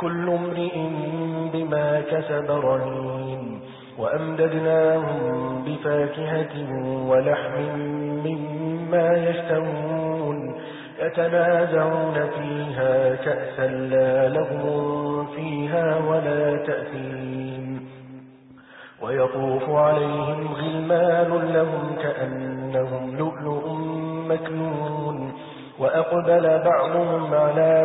كل امرئ بما كسب رهين وأمددناهم بفاكهة ولحم مما يشتهون يتنازعون فيها كأسا لا لهم فيها ولا تأثيم ويطوف عليهم غلمان لهم كأنهم لؤلؤ مكنون وأقبل بعضهم على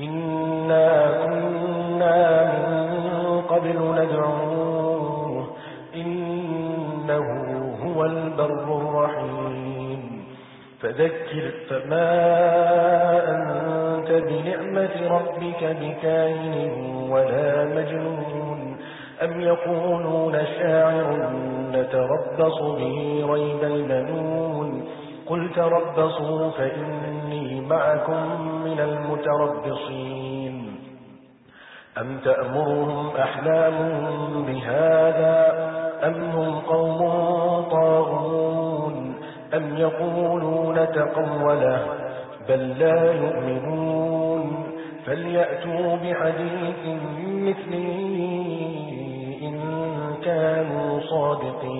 إنا كنا من قبل ندعوه إنه هو البر الرحيم فذكر فما أنت بنعمة ربك بكاين ولا مجنون أم يقولون شاعر نتربص به ريب المنون قل تربصوا فإني معكم من المتربصين. أم تأمرهم أحلامهم بهذا؟ أم هم قوم طاغون؟ أم يقولون تقوله بل لا يؤمنون؟ فليأتوا بحديث مثله إن كانوا صادقين.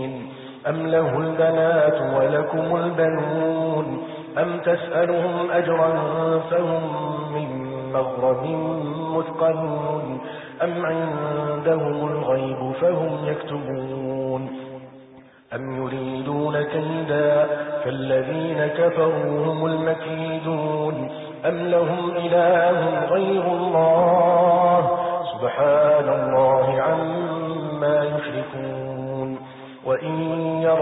أم له البنات ولكم البنون أم تسألهم أجرا فهم من مغرب مثقلون أم عندهم الغيب فهم يكتبون أم يريدون كيدا فالذين كفروا هم المكيدون أم لهم إله غير الله سبحان الله